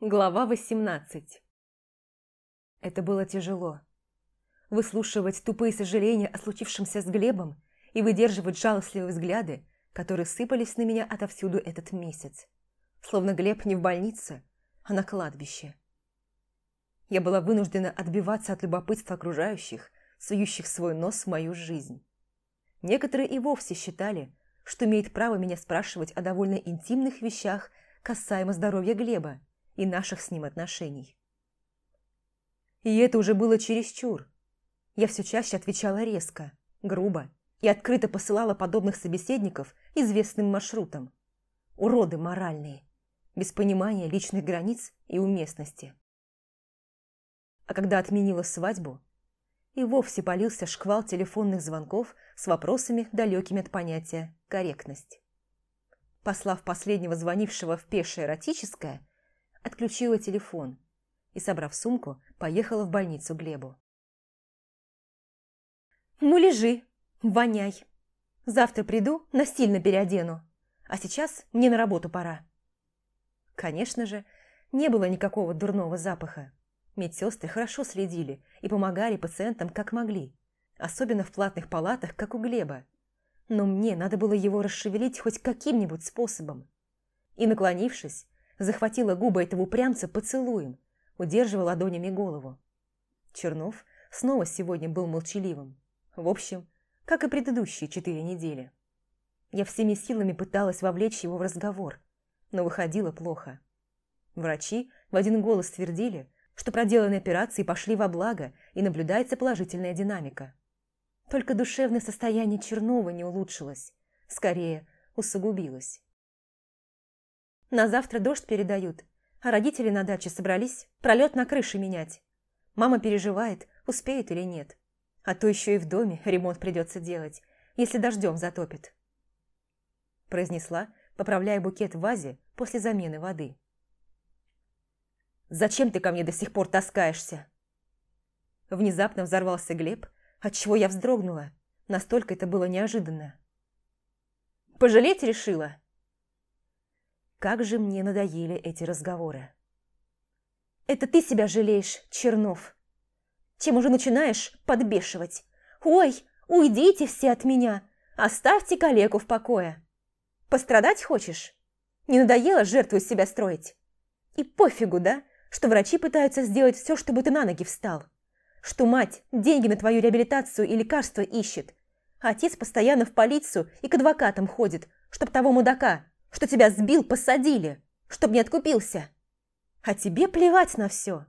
Глава 18 Это было тяжело. Выслушивать тупые сожаления о случившемся с Глебом и выдерживать жалостливые взгляды, которые сыпались на меня отовсюду этот месяц. Словно Глеб не в больнице, а на кладбище. Я была вынуждена отбиваться от любопытства окружающих, сующих свой нос в мою жизнь. Некоторые и вовсе считали, что имеет право меня спрашивать о довольно интимных вещах касаемо здоровья Глеба, и наших с ним отношений. И это уже было чересчур. Я все чаще отвечала резко, грубо и открыто посылала подобных собеседников известным маршрутом. Уроды моральные, без понимания личных границ и уместности. А когда отменила свадьбу, и вовсе полился шквал телефонных звонков с вопросами, далекими от понятия «корректность». Послав последнего звонившего в пешее эротическое, отключила телефон и, собрав сумку, поехала в больницу Глебу. «Ну, лежи, воняй. Завтра приду, насильно переодену. А сейчас мне на работу пора». Конечно же, не было никакого дурного запаха. Медсестры хорошо следили и помогали пациентам как могли, особенно в платных палатах, как у Глеба. Но мне надо было его расшевелить хоть каким-нибудь способом. И, наклонившись, захватила губы этого упрямца поцелуем, удерживая ладонями голову. Чернов снова сегодня был молчаливым. В общем, как и предыдущие четыре недели. Я всеми силами пыталась вовлечь его в разговор, но выходило плохо. Врачи в один голос твердили, что проделанные операции пошли во благо и наблюдается положительная динамика. Только душевное состояние Чернова не улучшилось, скорее усугубилось. На завтра дождь передают, а родители на даче собрались пролет на крыше менять. Мама переживает, успеет или нет. А то еще и в доме ремонт придется делать, если дождем затопит. Произнесла, поправляя букет в вазе после замены воды. «Зачем ты ко мне до сих пор таскаешься?» Внезапно взорвался Глеб, отчего я вздрогнула. Настолько это было неожиданно. «Пожалеть решила?» Как же мне надоели эти разговоры. «Это ты себя жалеешь, Чернов. Чем уже начинаешь подбешивать? Ой, уйдите все от меня, оставьте калеку в покое. Пострадать хочешь? Не надоело жертву себя строить? И пофигу, да, что врачи пытаются сделать все, чтобы ты на ноги встал? Что мать деньги на твою реабилитацию и лекарства ищет, а отец постоянно в полицию и к адвокатам ходит, чтоб того мудака что тебя сбил, посадили, чтоб не откупился. А тебе плевать на все.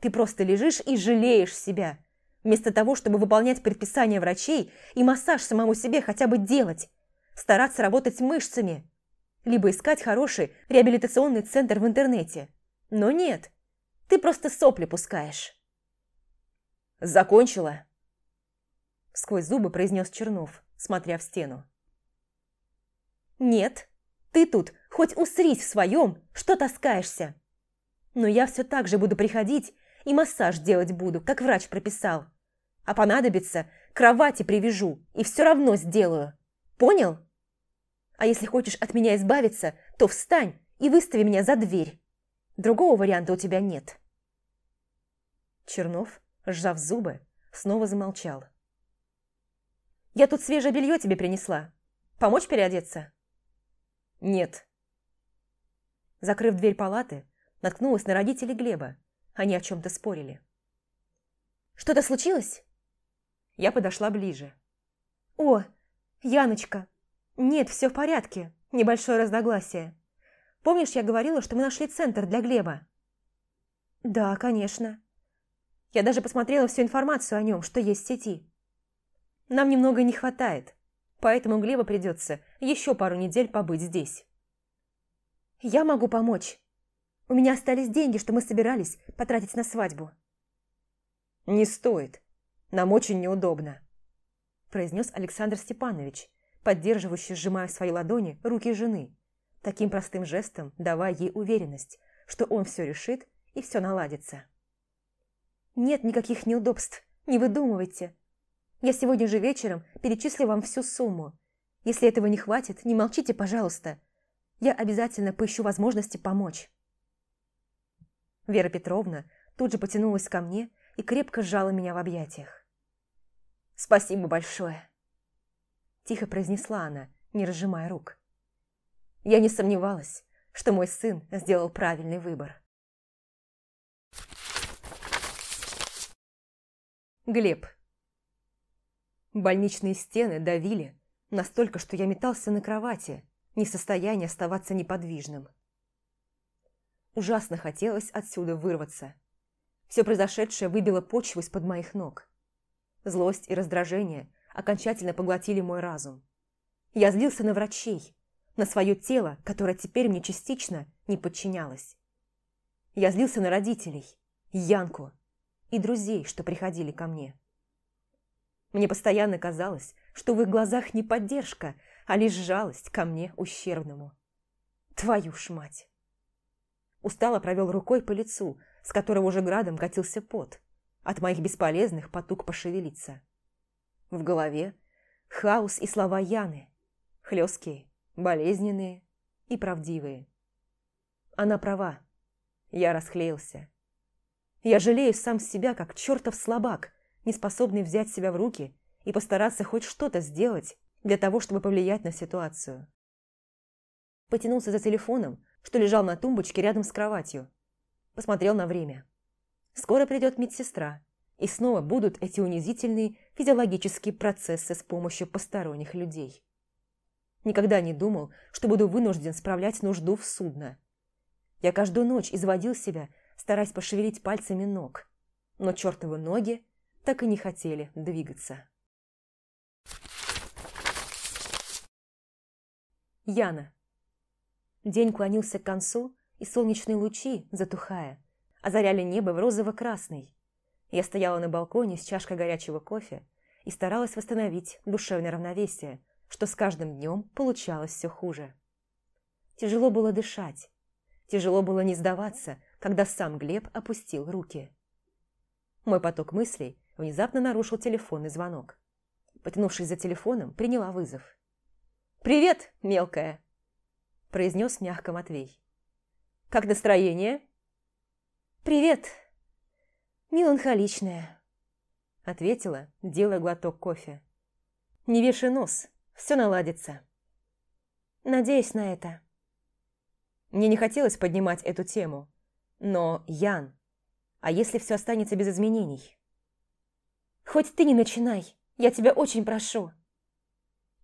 Ты просто лежишь и жалеешь себя, вместо того, чтобы выполнять предписания врачей и массаж самому себе хотя бы делать, стараться работать мышцами, либо искать хороший реабилитационный центр в интернете. Но нет, ты просто сопли пускаешь. «Закончила?» Сквозь зубы произнес Чернов, смотря в стену. «Нет», ты тут хоть усрись в своем, что таскаешься. Но я все так же буду приходить и массаж делать буду, как врач прописал. А понадобится, кровати привяжу и все равно сделаю. Понял? А если хочешь от меня избавиться, то встань и выстави меня за дверь. Другого варианта у тебя нет. Чернов, сжав зубы, снова замолчал. «Я тут свежее белье тебе принесла. Помочь переодеться?» «Нет». Закрыв дверь палаты, наткнулась на родителей Глеба. Они о чем-то спорили. «Что-то случилось?» Я подошла ближе. «О, Яночка! Нет, все в порядке. Небольшое разногласие. Помнишь, я говорила, что мы нашли центр для Глеба?» «Да, конечно. Я даже посмотрела всю информацию о нем, что есть в сети. Нам немного не хватает поэтому Глебу придется еще пару недель побыть здесь. «Я могу помочь. У меня остались деньги, что мы собирались потратить на свадьбу». «Не стоит. Нам очень неудобно», – произнес Александр Степанович, поддерживающий, сжимая в своей ладони руки жены, таким простым жестом давая ей уверенность, что он все решит и все наладится. «Нет никаких неудобств, не выдумывайте. Я сегодня же вечером перечислю вам всю сумму. Если этого не хватит, не молчите, пожалуйста. Я обязательно поищу возможности помочь». Вера Петровна тут же потянулась ко мне и крепко сжала меня в объятиях. «Спасибо большое!» Тихо произнесла она, не разжимая рук. Я не сомневалась, что мой сын сделал правильный выбор. Глеб. Больничные стены давили настолько, что я метался на кровати, не в состоянии оставаться неподвижным. Ужасно хотелось отсюда вырваться. Все произошедшее выбило почву из-под моих ног. Злость и раздражение окончательно поглотили мой разум. Я злился на врачей, на свое тело, которое теперь мне частично не подчинялось. Я злился на родителей, Янку и друзей, что приходили ко мне. Мне постоянно казалось, что в их глазах не поддержка, а лишь жалость ко мне ущербному. Твою ж мать! Устало провел рукой по лицу, с которого уже градом катился пот. От моих бесполезных потуг пошевелиться. В голове хаос и слова Яны. Хлесткие, болезненные и правдивые. Она права. Я расклеился. Я жалею сам себя, как чертов слабак, не способный взять себя в руки и постараться хоть что-то сделать для того, чтобы повлиять на ситуацию. Потянулся за телефоном, что лежал на тумбочке рядом с кроватью. Посмотрел на время. Скоро придет медсестра, и снова будут эти унизительные физиологические процессы с помощью посторонних людей. Никогда не думал, что буду вынужден справлять нужду в судно. Я каждую ночь изводил себя, стараясь пошевелить пальцами ног, но чертовы ноги так и не хотели двигаться. Яна День клонился к концу, и солнечные лучи, затухая, озаряли небо в розово-красный. Я стояла на балконе с чашкой горячего кофе и старалась восстановить душевное равновесие, что с каждым днем получалось все хуже. Тяжело было дышать. Тяжело было не сдаваться, когда сам Глеб опустил руки. Мой поток мыслей внезапно нарушил телефонный звонок. Потянувшись за телефоном, приняла вызов. «Привет, мелкая!» произнес мягко Матвей. «Как настроение?» «Привет, меланхоличная», ответила, делая глоток кофе. «Не вешай нос, все наладится». «Надеюсь на это». Мне не хотелось поднимать эту тему, но, Ян, а если все останется без изменений? «Хоть ты не начинай, я тебя очень прошу»,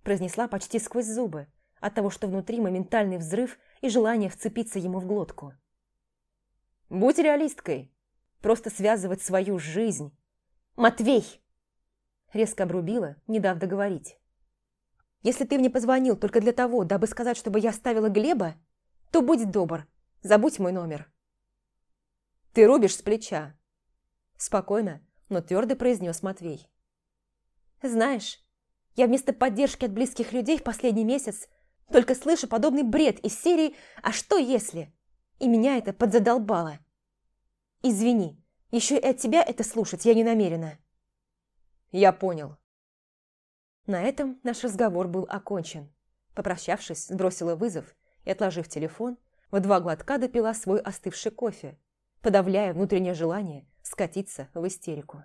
произнесла почти сквозь зубы, от того, что внутри моментальный взрыв и желание вцепиться ему в глотку. «Будь реалисткой. Просто связывать свою жизнь...» «Матвей!» Резко обрубила, не дав договорить. «Если ты мне позвонил только для того, дабы сказать, чтобы я оставила Глеба, то будь добр, забудь мой номер». «Ты рубишь с плеча», – спокойно, но твердо произнес Матвей. «Знаешь, я вместо поддержки от близких людей в последний месяц только слышу подобный бред из серии «А что если?» И меня это подзадолбало. Извини, еще и от тебя это слушать я не намерена. Я понял. На этом наш разговор был окончен. Попрощавшись, сбросила вызов и, отложив телефон, в два глотка допила свой остывший кофе, подавляя внутреннее желание скатиться в истерику.